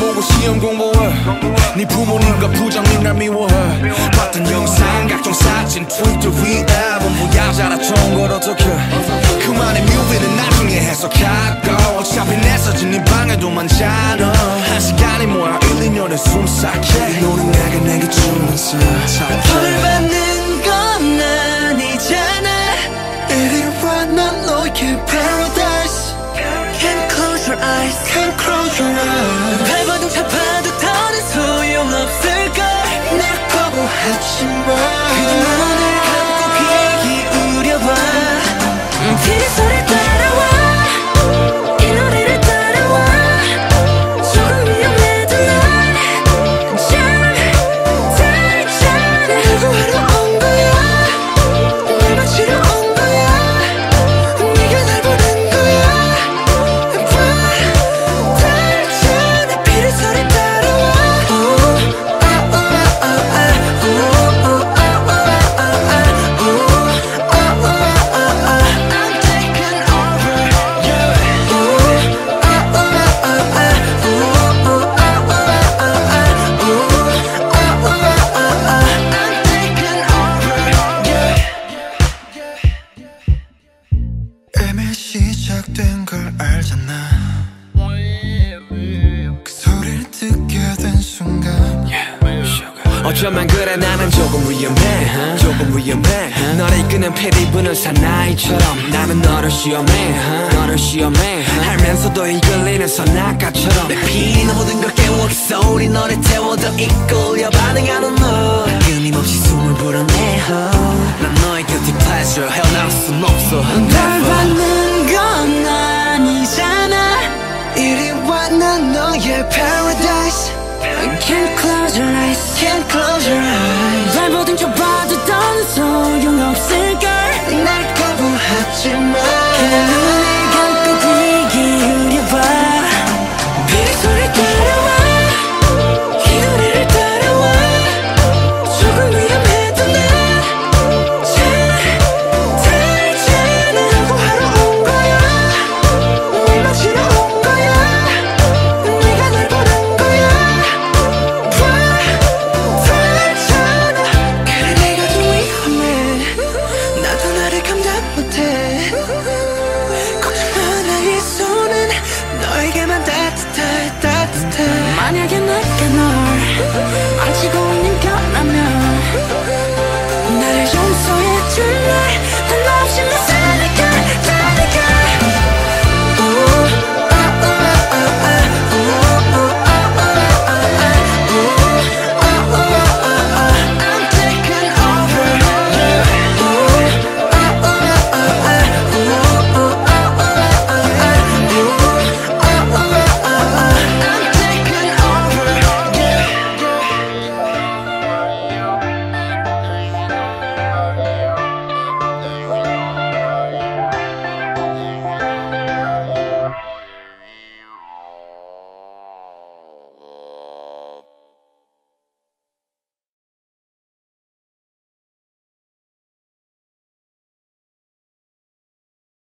보고 시험 공부해. 네 부모님과 부장님 날 미워해. 봤던 영상 각종 사진 트위터 위에 전부야 자라좋은 걸 어떡해 그만의 뮤비는 나중에 해석하고 어차피 내 사진 네 방에도 많잖아 한 시간이 뭐야 1, 2년에 숨삭해. 너는 내가 내게 주면서 벌 받는 건 아니잖아. 이리 와난 너의 your eyes Can't close your eyes. 밟아도 잡아도 더는 소용없을걸. 날 거부하지 마. 그저 눈을 감고 귀 기울여봐. 비 소리 걸 알잖아. 그 소리를 듣게 된 순간. 어쩌면 그래 나는 조금 위험해. 조금 위험해. 너를 이끄는 피리 부는 사나이처럼. 나는 너를 시험해. 너를 시험해. 알면서도 이끌리는 선악가처럼. 내 피는 모든 걸 깨워 그 소리 너를 태워 더 이끌려 반응하는 너. 끊임없이 숨을 불어내 난 너의 guilty pleasure 헤어나올 순 없어. 널 Never 와난 너의 paradise Can't close your eyes Can't close your eyes 발버둥 쳐